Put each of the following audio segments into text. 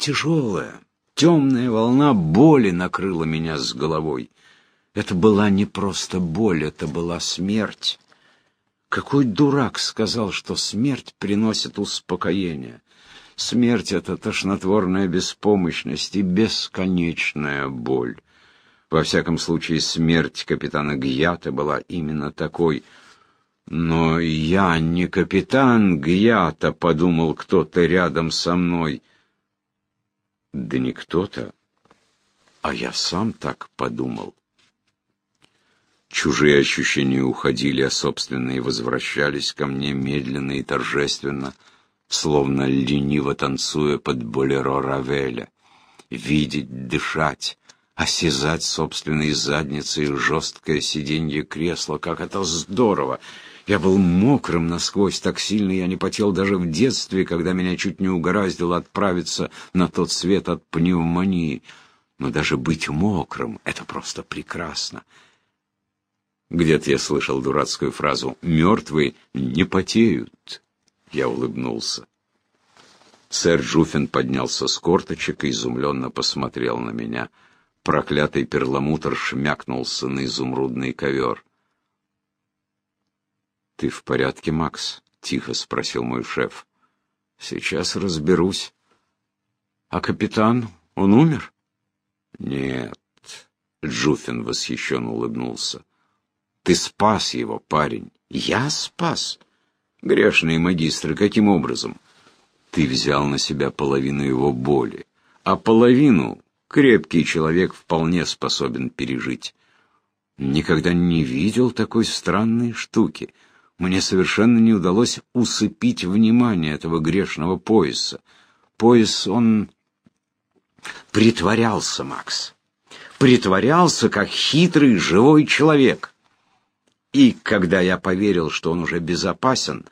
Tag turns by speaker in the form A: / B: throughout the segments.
A: тяжелая, темная волна боли накрыла меня с головой. Это была не просто боль, это была смерть. Какой дурак сказал, что смерть приносит успокоение? Смерть — это тошнотворная беспомощность и бесконечная боль. Во всяком случае, смерть капитана Гьята была именно такой. Но я не капитан Гьята, подумал кто-то рядом со мной. Да не кто-то, а я сам так подумал. Чужие ощущения уходили, а собственные возвращались ко мне медленно и торжественно, словно лениво танцуя под болеро Равеля. Видеть, дышать, осязать собственной задницей жесткое сиденье кресла, как это здорово! Я был мокрым насквозь, так сильно я не потел даже в детстве, когда меня чуть не угораздило отправиться на тот свет от пневмонии. Но даже быть мокрым — это просто прекрасно. Где-то я слышал дурацкую фразу «мертвые не потеют». Я улыбнулся. Сэр Джуффин поднялся с корточек и изумленно посмотрел на меня. Проклятый перламутр шмякнулся на изумрудный ковер. «Ты в порядке, Макс?» — тихо спросил мой шеф. «Сейчас разберусь». «А капитан, он умер?» «Нет», — Джуффин восхищенно улыбнулся. Ты спас его, парень. Я спас? Грешные магистры, каким образом? Ты взял на себя половину его боли, а половину крепкий человек вполне способен пережить. Никогда не видел такой странной штуки. Мне совершенно не удалось усыпить внимание этого грешного пояса. Пояс, он притворялся, Макс. Притворялся, как хитрый живой человек. И когда я поверил, что он уже безопасен,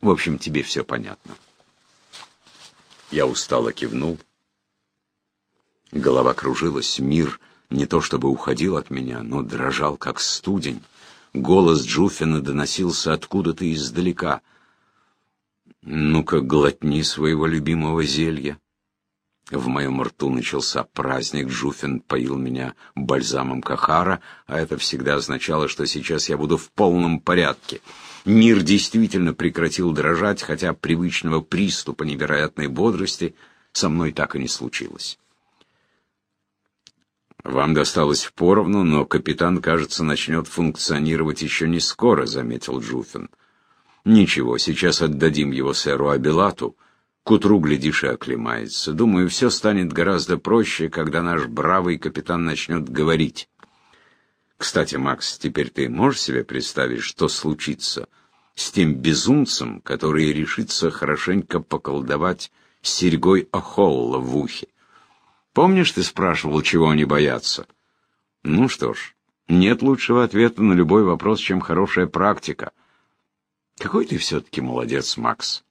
A: в общем, тебе все понятно. Я устало кивнул. Голова кружилась, мир не то чтобы уходил от меня, но дрожал, как студень. Голос Джуфина доносился откуда-то издалека. «Ну-ка, глотни своего любимого зелья». В моем рту начался праздник, Жуфин поил меня бальзамом Кахара, а это всегда означало, что сейчас я буду в полном порядке. Мир действительно прекратил дрожать, хотя привычного приступа невероятной бодрости со мной так и не случилось. «Вам досталось поровну, но капитан, кажется, начнет функционировать еще не скоро», — заметил Джуфин. «Ничего, сейчас отдадим его сэру Абилату». К утру, глядишь, и оклемается. Думаю, все станет гораздо проще, когда наш бравый капитан начнет говорить. Кстати, Макс, теперь ты можешь себе представить, что случится с тем безумцем, который решится хорошенько поколдовать серьгой Охолла в ухе? Помнишь, ты спрашивал, чего они боятся? Ну что ж, нет лучшего ответа на любой вопрос, чем хорошая практика. Какой ты все-таки молодец, Макс.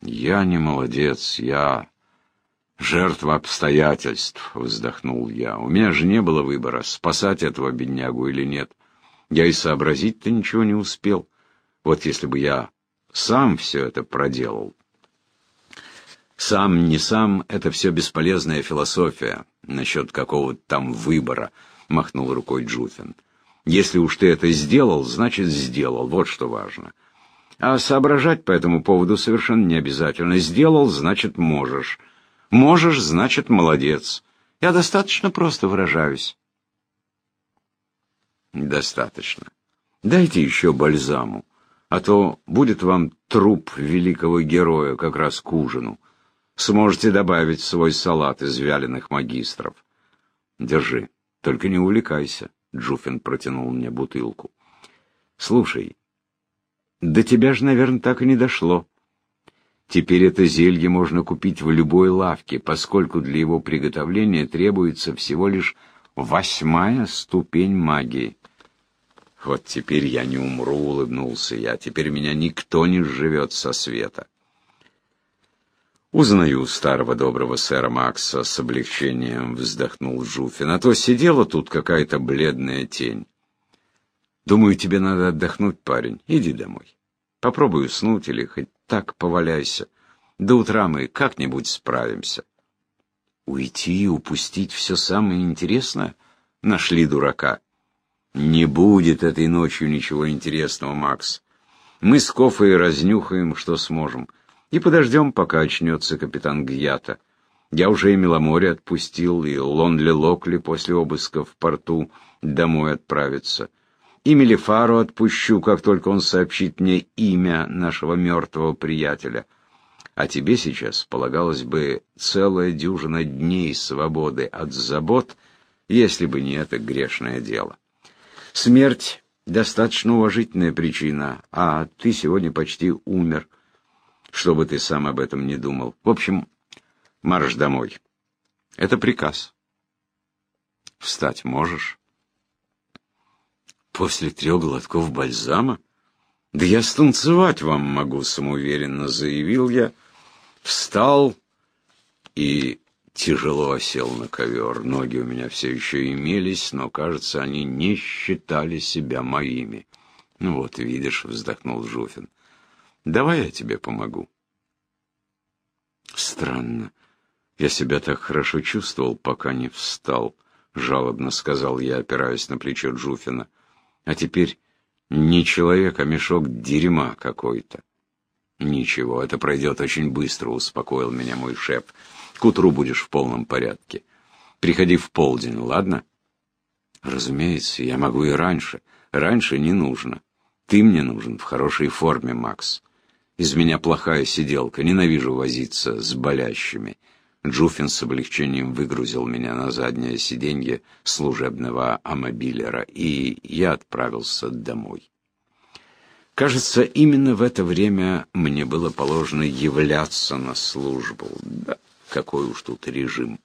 A: «Я не молодец, я жертва обстоятельств», — вздохнул я. «У меня же не было выбора, спасать этого беднягу или нет. Я и сообразить-то ничего не успел. Вот если бы я сам все это проделал». «Сам, не сам — это все бесполезная философия насчет какого-то там выбора», — махнул рукой Джуфин. «Если уж ты это сделал, значит, сделал, вот что важно». А соображать по этому поводу совершенно не обязательно. Сделал, значит, можешь. Можешь, значит, молодец. Я достаточно просто выражаюсь. Достаточно. Дайте еще бальзаму, а то будет вам труп великого героя как раз к ужину. Сможете добавить в свой салат из вяленых магистров. Держи, только не увлекайся. Джуфин протянул мне бутылку. Слушай, до тебя же, наверное, так и не дошло. Теперь это зелье можно купить в любой лавке, поскольку для его приготовления требуется всего лишь восьмая ступень магии. Вот теперь я не умру, улыбнулся я. Теперь меня никто не живет со света. Узнаю старого доброго сэра Макса с облегчением, вздохнул Жуфин. А то сидела тут какая-то бледная тень. Думаю, тебе надо отдохнуть, парень. Иди домой. Попробуй уснуть или хоть так поваляйся. До утра мы как-нибудь справимся. Уйти и упустить все самое интересное? Нашли дурака. Не будет этой ночью ничего интересного, Макс. Мы с Кофой разнюхаем, что сможем, и подождем, пока очнется капитан Гьята. Я уже и Меломоре отпустил, и Лонли Локли после обыска в порту домой отправится. И Мелифару отпущу, как только он сообщит мне имя нашего мертвого приятеля. А тебе сейчас полагалось бы целая дюжина дней свободы от забот, если бы не это грешное дело. Смерть — достаточно уважительная причина, а ты сегодня почти умер, чтобы ты сам об этом не думал. В общем, марш домой. Это приказ. Встать можешь? После трех глотков бальзама? Да я станцевать вам могу, самоуверенно заявил я. Встал и тяжело осел на ковер. Ноги у меня все еще имелись, но, кажется, они не считали себя моими. «Ну вот, видишь», — вздохнул Жуфин. «Давай я тебе помогу». Странно. Я себя так хорошо чувствовал, пока не встал, — жалобно сказал я, опираясь на плечо Джуфина. А теперь не человек, а мешок дерьма какой-то. Ничего, это пройдет очень быстро, — успокоил меня мой шеф. К утру будешь в полном порядке. Приходи в полдень, ладно? Разумеется, я могу и раньше. Раньше не нужно. Ты мне нужен в хорошей форме, Макс. Из меня плохая сиделка, ненавижу возиться с болящими. Джуфин с облегчением выгрузил меня на заднее сиденье служебного амобилера, и я отправился домой. Кажется, именно в это время мне было положено являться на службу. Да, какой уж тут режим.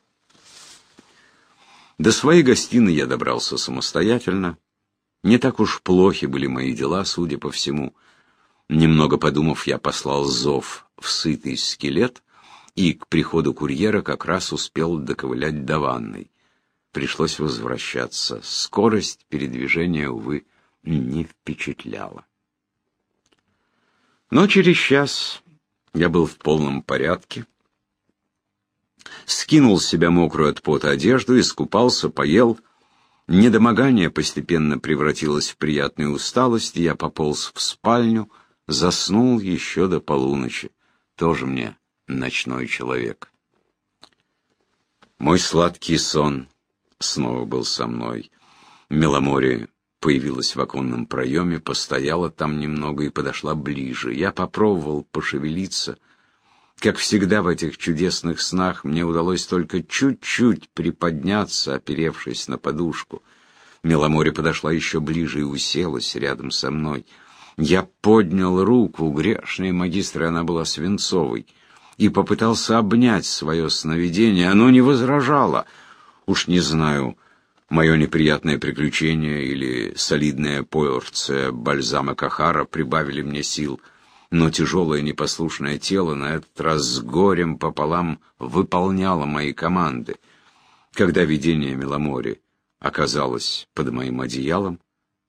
A: До своей гостиной я добрался самостоятельно. Не так уж плохи были мои дела, судя по всему. Немного подумав, я послал зов в сытый скелет и к приходу курьера как раз успел доковылять до ванной. Пришлось возвращаться. Скорость передвижения, увы, не впечатляла. Но через час я был в полном порядке, скинул с себя мокрую от пота одежду, искупался, поел. Недомогание постепенно превратилось в приятную усталость, и я пополз в спальню, заснул еще до полуночи. Тоже мне ночной человек. Мой сладкий сон снова был со мной. Меломори появилась в оконном проеме, постояла там немного и подошла ближе. Я попробовал пошевелиться — как всегда в этих чудесных снах, мне удалось только чуть-чуть приподняться, оперевшись на подушку. Меломоре подошла еще ближе и уселась рядом со мной. Я поднял руку, грешная магистра, она была свинцовой, и попытался обнять свое сновидение. Оно не возражало. Уж не знаю, мое неприятное приключение или солидная порция бальзама Кахара прибавили мне сил — но тяжелое непослушное тело на этот раз с горем пополам выполняло мои команды. Когда видение Меломори оказалось под моим одеялом,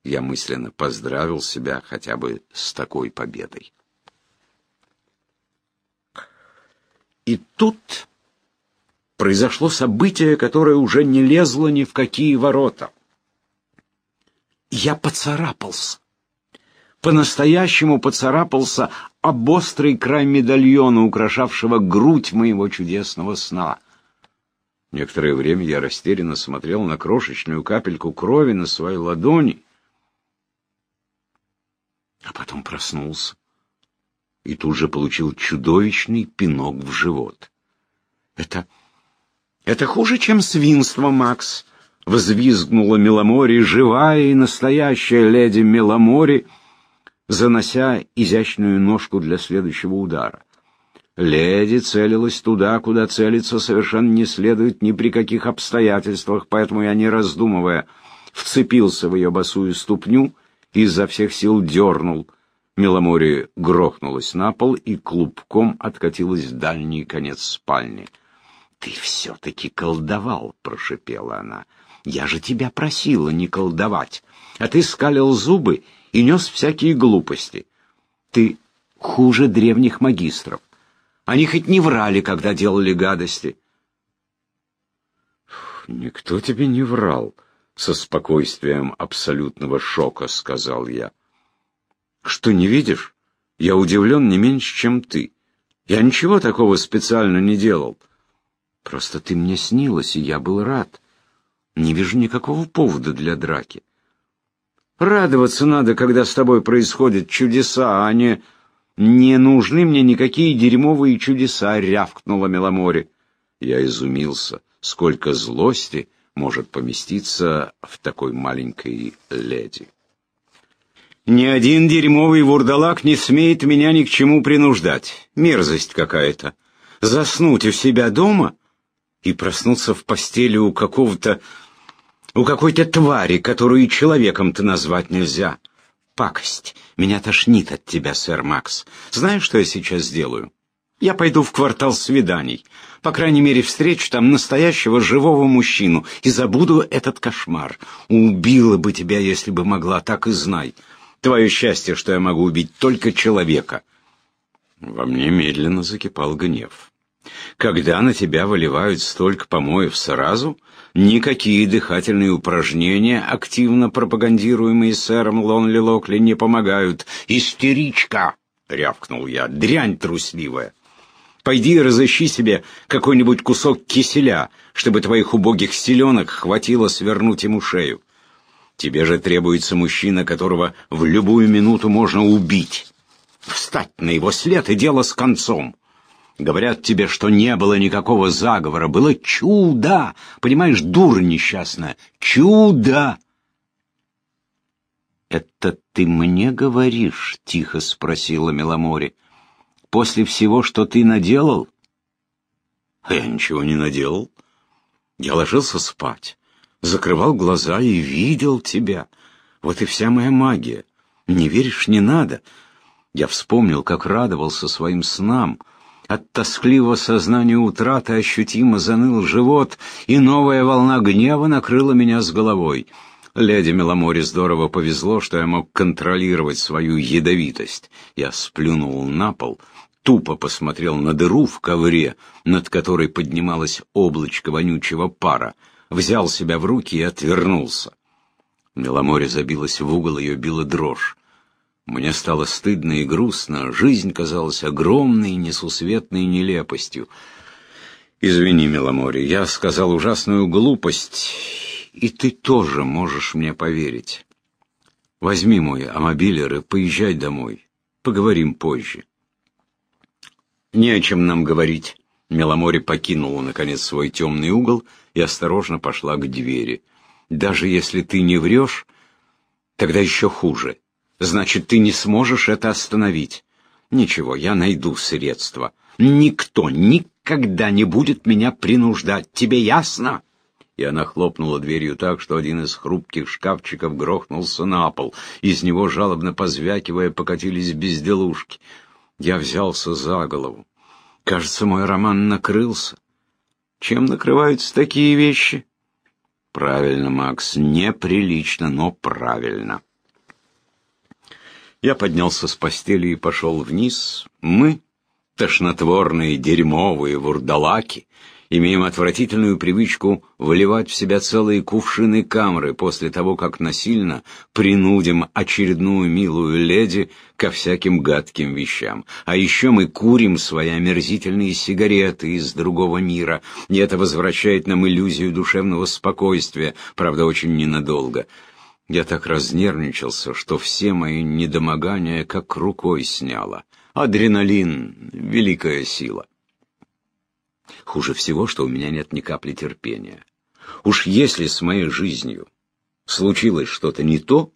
A: я мысленно поздравил себя хотя бы с такой победой. И тут произошло событие, которое уже не лезло ни в какие ворота. Я поцарапался по-настоящему поцарапался об острый край медальона, украшавшего грудь моего чудесного сна. Некоторое время я растерянно смотрел на крошечную капельку крови на своей ладони, а потом проснулся и тут же получил чудовищный пинок в живот. «Это... это хуже, чем свинство, Макс!» — взвизгнула Меломори, живая и настоящая леди Меломори — занося изящную ножку для следующего удара. Леди целилась туда, куда целиться совершенно не следует ни при каких обстоятельствах, поэтому я, не раздумывая, вцепился в ее босую ступню изо всех сил дернул. Меломори грохнулась на пол и клубком откатилась в дальний конец спальни. «Ты все-таки колдовал», — прошипела она. «Я же тебя просила не колдовать, а ты скалил зубы и нес всякие глупости. Ты хуже древних магистров. Они хоть не врали, когда делали гадости. «Никто тебе не врал», — со спокойствием абсолютного шока сказал я. «Что, не видишь? Я удивлен не меньше, чем ты. Я ничего такого специально не делал. Просто ты мне снилась, и я был рад. Не вижу никакого повода для драки. Радоваться надо, когда с тобой происходят чудеса, а не... «Не нужны мне никакие дерьмовые чудеса», — рявкнула Меломоре. Я изумился, сколько злости может поместиться в такой маленькой леди. «Ни один дерьмовый вурдалак не смеет меня ни к чему принуждать. Мерзость какая-то. Заснуть у себя дома и проснуться в постели у какого-то у какой-то твари, которую человеком-то назвать нельзя. Пакость. Меня тошнит от тебя, сэр Макс. Знаешь, что я сейчас сделаю? Я пойду в квартал свиданий. По крайней мере, встречу там настоящего живого мужчину и забуду этот кошмар. Убила бы тебя, если бы могла, так и знай. Твое счастье, что я могу убить только человека. Во мне медленно закипал гнев. Когда на тебя выливают столько помоев сразу, никакие дыхательные упражнения, активно пропагандируемые сэром Лонли Локли, не помогают. «Истеричка!» — рявкнул я. «Дрянь трусливая! Пойди и разыщи себе какой-нибудь кусок киселя, чтобы твоих убогих селенок хватило свернуть ему шею. Тебе же требуется мужчина, которого в любую минуту можно убить. Встать на его след и дело с концом!» Говорят тебе, что не было никакого заговора. Было чудо! Понимаешь, дура несчастная. Чудо! «Это ты мне говоришь?» — тихо спросила Меломори. «После всего, что ты наделал?» «А я ничего не наделал. Я ложился спать, закрывал глаза и видел тебя. Вот и вся моя магия. Не веришь, не надо. Я вспомнил, как радовался своим снам — от тоскливого сознания утраты ощутимо заныл живот, и новая волна гнева накрыла меня с головой. Леди Меломоре здорово повезло, что я мог контролировать свою ядовитость. Я сплюнул на пол, тупо посмотрел на дыру в ковре, над которой поднималось облачко вонючего пара, взял себя в руки и отвернулся. Меломоре забилась в угол, ее била дрожь. Мне стало стыдно и грустно, жизнь казалась огромной, несусветной нелепостью. Извини, Миломори, я сказал ужасную глупость, и ты тоже можешь мне поверить. Возьми мой амобилер и поезжай домой. Поговорим позже. Не о чем нам говорить. Меломори покинула, наконец, свой темный угол и осторожно пошла к двери. Даже если ты не врешь, тогда еще хуже. Значит, ты не сможешь это остановить. Ничего, я найду средства. Никто никогда не будет меня принуждать. Тебе ясно? И она хлопнула дверью так, что один из хрупких шкафчиков грохнулся на пол. Из него, жалобно позвякивая, покатились безделушки. Я взялся за голову. Кажется, мой роман накрылся. Чем накрываются такие вещи? Правильно, Макс, неприлично, но правильно. Я поднялся с постели и пошел вниз. Мы, тошнотворные, дерьмовые вурдалаки, имеем отвратительную привычку выливать в себя целые кувшины камры после того, как насильно принудим очередную милую леди ко всяким гадким вещам. А еще мы курим свои омерзительные сигареты из другого мира, и это возвращает нам иллюзию душевного спокойствия, правда, очень ненадолго. Я так разнервничался, что все мои недомогания как рукой сняло. Адреналин — великая сила. Хуже всего, что у меня нет ни капли терпения. Уж если с моей жизнью случилось что-то не то,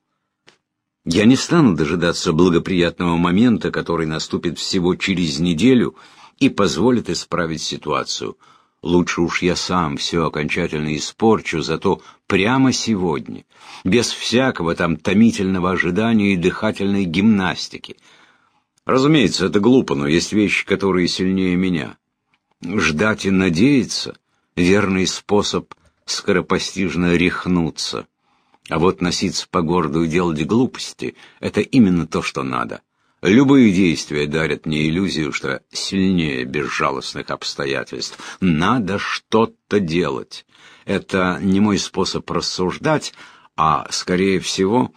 A: я не стану дожидаться благоприятного момента, который наступит всего через неделю и позволит исправить ситуацию. Лучше уж я сам все окончательно испорчу, зато прямо сегодня, без всякого там томительного ожидания и дыхательной гимнастики. Разумеется, это глупо, но есть вещи, которые сильнее меня. Ждать и надеяться — верный способ скоропостижно рехнуться. А вот носиться по городу и делать глупости — это именно то, что надо. Любые действия дарят мне иллюзию, что сильнее безжалостных обстоятельств. Надо что-то делать. Это не мой способ рассуждать, а, скорее всего,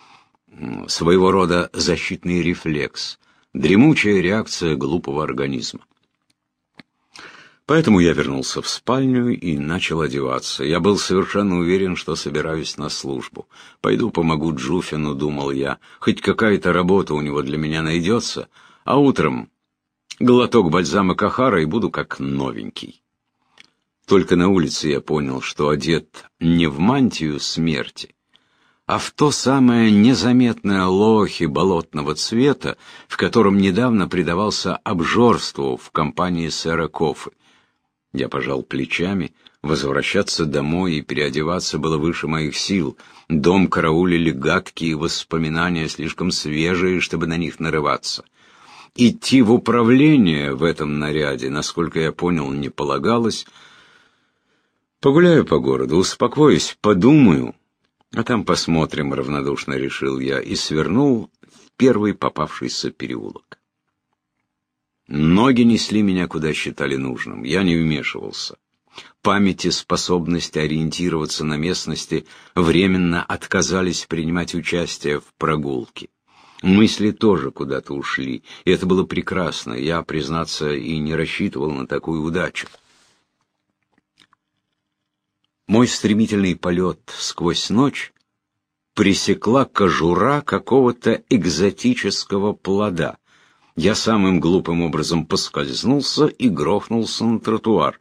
A: своего рода защитный рефлекс, дремучая реакция глупого организма. Поэтому я вернулся в спальню и начал одеваться. Я был совершенно уверен, что собираюсь на службу. Пойду помогу Джуфину, думал я. Хоть какая-то работа у него для меня найдется, а утром глоток бальзама Кахара и буду как новенький. Только на улице я понял, что одет не в мантию смерти, а в то самое незаметное лохи болотного цвета, в котором недавно предавался обжорству в компании сэра Кофы. Я пожал плечами. Возвращаться домой и переодеваться было выше моих сил. Дом караулили гадкие воспоминания, слишком свежие, чтобы на них нарываться. Идти в управление в этом наряде, насколько я понял, не полагалось. Погуляю по городу, успокоюсь, подумаю, а там посмотрим, равнодушно решил я, и свернул в первый попавшийся переулок. Ноги несли меня, куда считали нужным. Я не вмешивался. Память и способность ориентироваться на местности временно отказались принимать участие в прогулке. Мысли тоже куда-то ушли, и это было прекрасно. Я, признаться, и не рассчитывал на такую удачу. Мой стремительный полет сквозь ночь пресекла кожура какого-то экзотического плода. Я самым глупым образом поскользнулся и грохнулся на тротуар.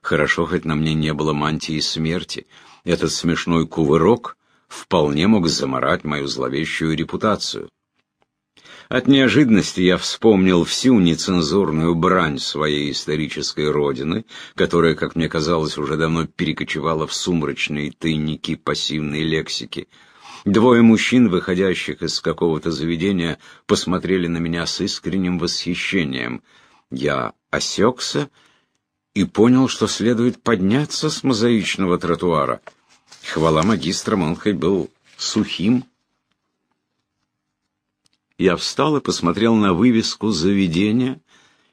A: Хорошо, хоть на мне не было мантии смерти. Этот смешной кувырок вполне мог заморать мою зловещую репутацию. От неожиданности я вспомнил всю нецензурную брань своей исторической родины, которая, как мне казалось, уже давно перекочевала в сумрачные тайники пассивной лексики — Двое мужчин, выходящих из какого-то заведения, посмотрели на меня с искренним восхищением. Я осекся и понял, что следует подняться с мозаичного тротуара. Хвала магистрам, он был сухим. Я встал и посмотрел на вывеску заведения,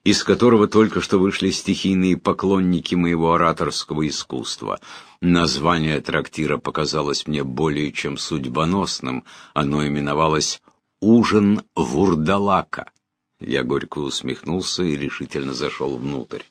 A: из которого только что вышли стихийные поклонники моего ораторского искусства. Название трактира показалось мне более чем судьбоносным. Оно именовалось «Ужин вурдалака». Я горько усмехнулся и решительно зашел внутрь.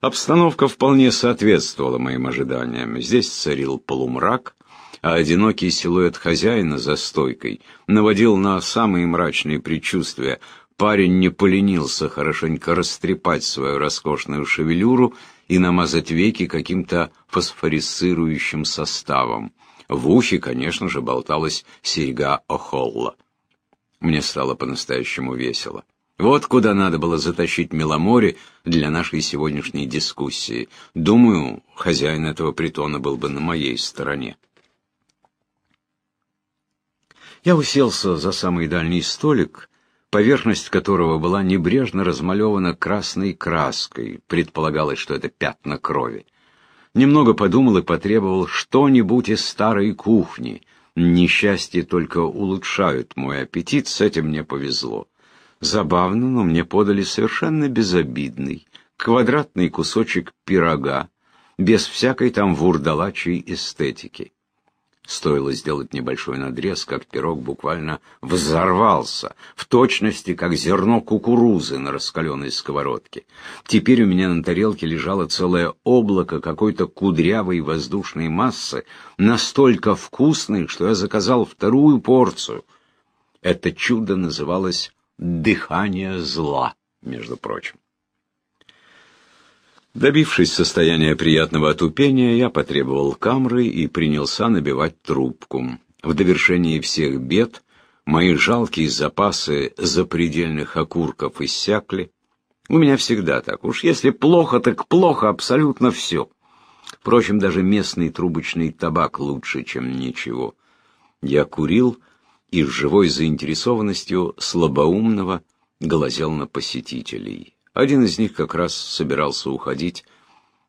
A: Обстановка вполне соответствовала моим ожиданиям. Здесь царил полумрак, а одинокий силуэт хозяина за стойкой наводил на самые мрачные предчувствия. Парень не поленился хорошенько растрепать свою роскошную шевелюру и намазать веки каким-то фосфорисцирующим составом. В ухе, конечно же, болталась серьга Охолла. Мне стало по-настоящему весело. Вот куда надо было затащить Меломоре для нашей сегодняшней дискуссии. Думаю, хозяин этого притона был бы на моей стороне. Я уселся за самый дальний столик поверхность которого была небрежно размалевана красной краской, предполагалось, что это пятна крови. Немного подумал и потребовал что-нибудь из старой кухни. Несчастье только улучшают мой аппетит, с этим мне повезло. Забавно, но мне подали совершенно безобидный, квадратный кусочек пирога, без всякой там вурдалачей эстетики. Стоило сделать небольшой надрез, как пирог буквально взорвался, в точности, как зерно кукурузы на раскаленной сковородке. Теперь у меня на тарелке лежало целое облако какой-то кудрявой воздушной массы, настолько вкусной, что я заказал вторую порцию. Это чудо называлось «дыхание зла», между прочим. Добившись состояния приятного отупения, я потребовал камры и принялся набивать трубку. В довершении всех бед мои жалкие запасы запредельных окурков иссякли. У меня всегда так. Уж если плохо, так плохо абсолютно все. Впрочем, даже местный трубочный табак лучше, чем ничего. Я курил и с живой заинтересованностью слабоумного глазел на посетителей. Один из них как раз собирался уходить.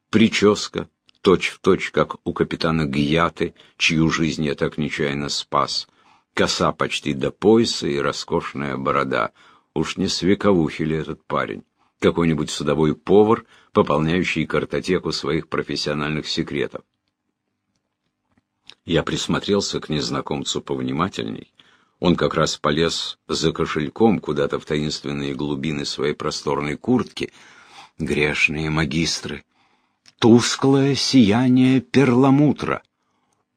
A: Прическа, точь-в-точь, точь, как у капитана Гьяты, чью жизнь я так нечаянно спас. Коса почти до пояса и роскошная борода. Уж не с вековухи ли этот парень? Какой-нибудь судовой повар, пополняющий картотеку своих профессиональных секретов. Я присмотрелся к незнакомцу повнимательней. Он как раз полез за кошельком куда-то в таинственные глубины своей просторной куртки. Грешные магистры! Тусклое сияние перламутра.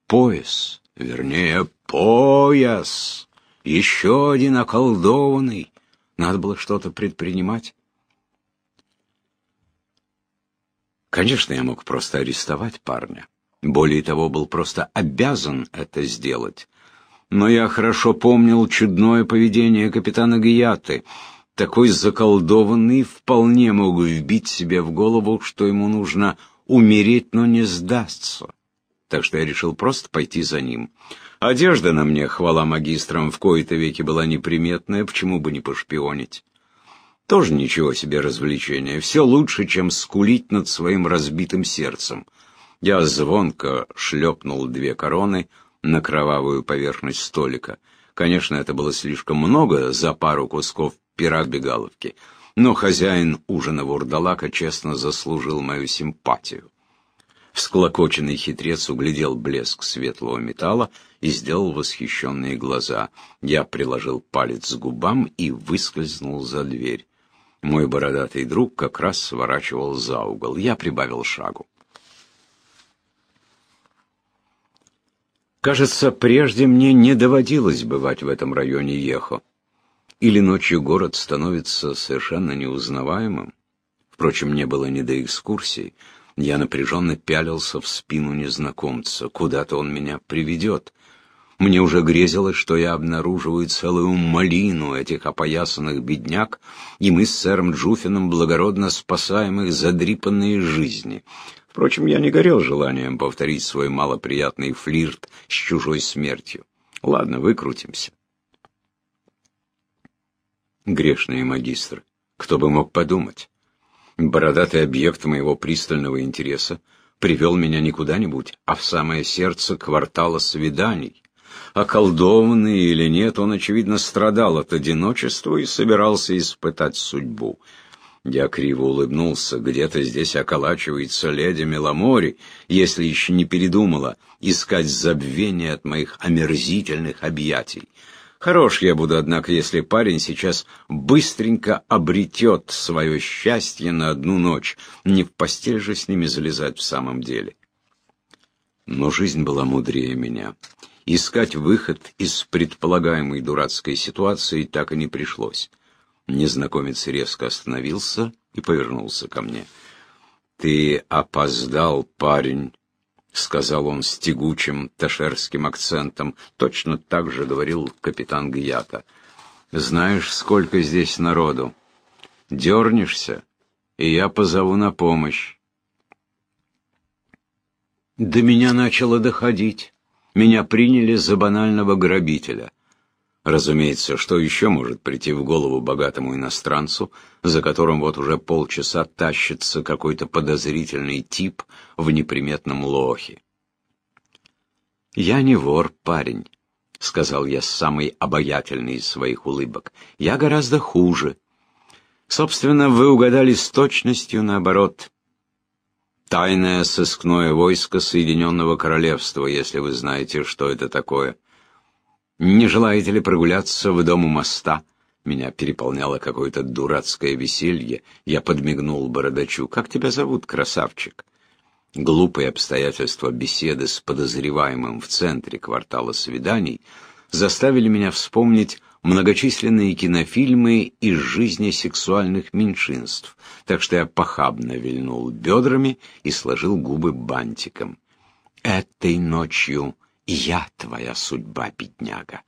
A: Пояс, вернее, пояс. Еще один околдованный. Надо было что-то предпринимать. Конечно, я мог просто арестовать парня. Более того, был просто обязан это сделать. Но я хорошо помнил чудное поведение капитана Гияты. Такой заколдованный вполне мог вбить себе в голову, что ему нужно умереть, но не сдастся. Так что я решил просто пойти за ним. Одежда на мне, хвала магистрам, в кои-то веки была неприметная, почему бы не пошпионить. Тоже ничего себе развлечение, все лучше, чем скулить над своим разбитым сердцем. Я звонко шлепнул две короны на кровавую поверхность столика. Конечно, это было слишком много за пару кусков пира бегаловки, но хозяин ужина вурдалака честно заслужил мою симпатию. Всклокоченный хитрец углядел блеск светлого металла и сделал восхищенные глаза. Я приложил палец к губам и выскользнул за дверь. Мой бородатый друг как раз сворачивал за угол. Я прибавил шагу. Кажется, прежде мне не доводилось бывать в этом районе Ехо. Или ночью город становится совершенно неузнаваемым. Впрочем, мне было не до экскурсий. Я напряженно пялился в спину незнакомца. Куда-то он меня приведет. Мне уже грезилось, что я обнаруживаю целую малину этих опоясанных бедняк, и мы с сэром Джуфином благородно спасаем их задрипанные жизни. Впрочем, я не горел желанием повторить свой малоприятный флирт с чужой смертью. Ладно, выкрутимся. Грешные магистры. Кто бы мог подумать? Бородатый объект моего пристального интереса привел меня не куда-нибудь, а в самое сердце квартала свиданий. Околдованный или нет, он, очевидно, страдал от одиночества и собирался испытать судьбу. Я криво улыбнулся. Где-то здесь околачивается леди Меломори, если еще не передумала искать забвение от моих омерзительных объятий. Хорош я буду, однако, если парень сейчас быстренько обретет свое счастье на одну ночь. Не в постель же с ними залезать в самом деле. Но жизнь была мудрее меня. Искать выход из предполагаемой дурацкой ситуации так и не пришлось. Незнакомец резко остановился и повернулся ко мне. «Ты опоздал, парень», — сказал он с тягучим ташерским акцентом. Точно так же говорил капитан Гията. «Знаешь, сколько здесь народу? Дернешься, и я позову на помощь». До меня начало доходить. Меня приняли за банального грабителя. Разумеется, что еще может прийти в голову богатому иностранцу, за которым вот уже полчаса тащится какой-то подозрительный тип в неприметном лохе? «Я не вор, парень», — сказал я с самой обаятельной из своих улыбок. «Я гораздо хуже. Собственно, вы угадали с точностью наоборот. Тайное сыскное войско Соединенного Королевства, если вы знаете, что это такое». Не желаете ли прогуляться в дом у моста? Меня переполняло какое-то дурацкое веселье. Я подмигнул бородачу. Как тебя зовут, красавчик? Глупые обстоятельства беседы с подозреваемым в центре квартала свиданий заставили меня вспомнить многочисленные кинофильмы из жизни сексуальных меньшинств, так что я похабно вильнул бедрами и сложил губы бантиком. Этой ночью «Я твоя судьба, бедняга!»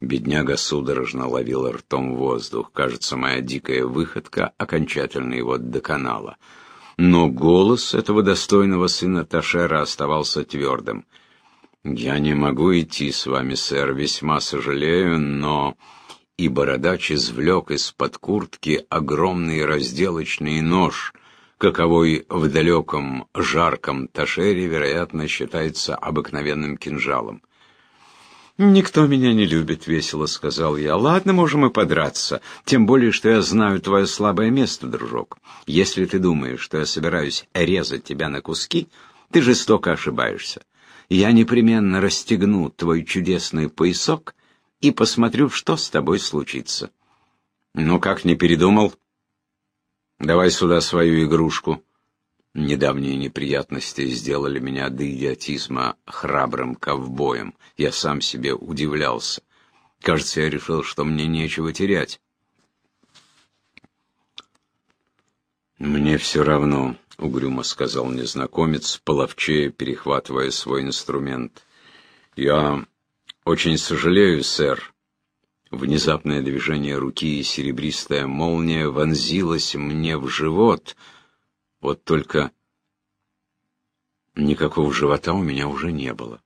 A: Бедняга судорожно ловил ртом воздух. Кажется, моя дикая выходка окончательно его доконала. Но голос этого достойного сына Ташера оставался твердым. «Я не могу идти с вами, сэр, весьма сожалею, но...» И бородач извлек из-под куртки огромный разделочный нож — каковой в далеком жарком Ташере, вероятно, считается обыкновенным кинжалом. «Никто меня не любит», — весело сказал я. «Ладно, можем и подраться. Тем более, что я знаю твое слабое место, дружок. Если ты думаешь, что я собираюсь резать тебя на куски, ты жестоко ошибаешься. Я непременно расстегну твой чудесный поясок и посмотрю, что с тобой случится». «Ну как, не передумал?» «Давай сюда свою игрушку». Недавние неприятности сделали меня до идиотизма храбрым ковбоем. Я сам себе удивлялся. Кажется, я решил, что мне нечего терять. «Мне все равно», — угрюмо сказал незнакомец, половчее перехватывая свой инструмент. «Я очень сожалею, сэр». Внезапное движение руки и серебристая молния вонзилась мне в живот — вот только никакого живота у меня уже не было.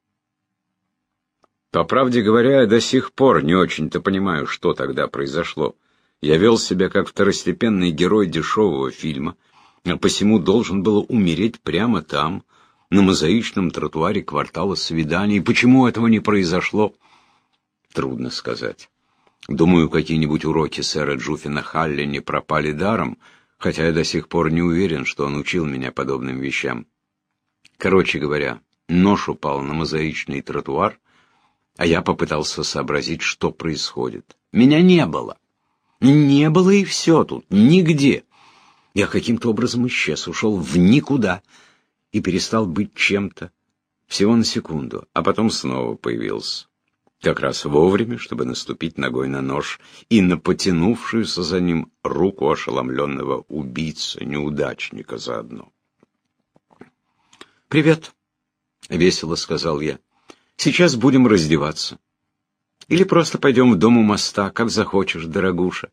A: По правде говоря, я до сих пор не очень-то понимаю, что тогда произошло. Я вел себя как второстепенный герой дешевого фильма, а посему должен был умереть прямо там, на мозаичном тротуаре квартала свиданий. Почему этого не произошло? Трудно сказать. Думаю, какие-нибудь уроки сэра Джуфина Халли не пропали даром, хотя я до сих пор не уверен, что он учил меня подобным вещам. Короче говоря, нож упал на мозаичный тротуар, а я попытался сообразить, что происходит. Меня не было. Не было и все тут, нигде. Я каким-то образом исчез, ушел в никуда и перестал быть чем-то. Всего на секунду, а потом снова появился как раз вовремя, чтобы наступить ногой на нож и на потянувшуюся за ним руку ошеломленного убийцы, неудачника заодно. «Привет», — весело сказал я. «Сейчас будем раздеваться. Или просто пойдем в дом у моста, как захочешь, дорогуша».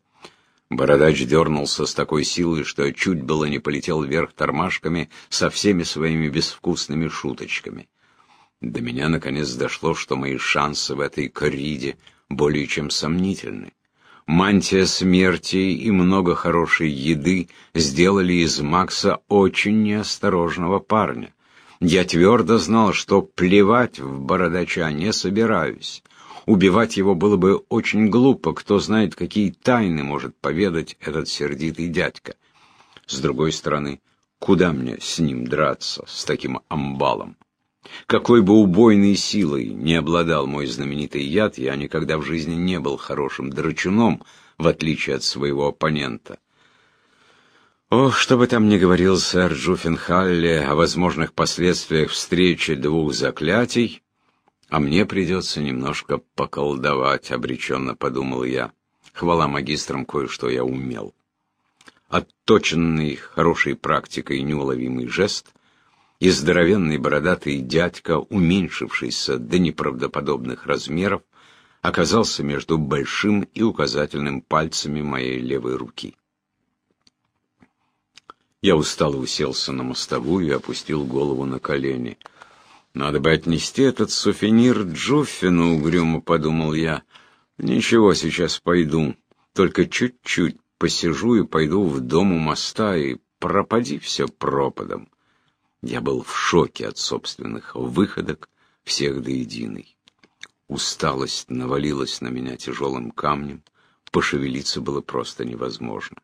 A: Бородач дернулся с такой силой, что чуть было не полетел вверх тормашками со всеми своими безвкусными шуточками. До меня наконец дошло, что мои шансы в этой корриде более чем сомнительны. Мантия смерти и много хорошей еды сделали из Макса очень неосторожного парня. Я твердо знал, что плевать в бородача не собираюсь. Убивать его было бы очень глупо, кто знает, какие тайны может поведать этот сердитый дядька. С другой стороны, куда мне с ним драться, с таким амбалом? Какой бы убойной силой не обладал мой знаменитый яд, я никогда в жизни не был хорошим драчуном, в отличие от своего оппонента. Ох, что бы там ни говорил сэр Джуффенхалле о возможных последствиях встречи двух заклятий, а мне придется немножко поколдовать, обреченно подумал я. Хвала магистрам, кое-что я умел. Отточенный хорошей практикой неуловимый жест — и здоровенный бородатый дядька, уменьшившийся до неправдоподобных размеров, оказался между большим и указательным пальцами моей левой руки. Я устало уселся на мостовую и опустил голову на колени. «Надо бы отнести этот сувенир Джуффину», — угрюмо подумал я. «Ничего, сейчас пойду. Только чуть-чуть посижу и пойду в дом у моста, и пропади все пропадом». Я был в шоке от собственных выходок, всех до единой. Усталость навалилась на меня тяжелым камнем, пошевелиться было просто невозможно.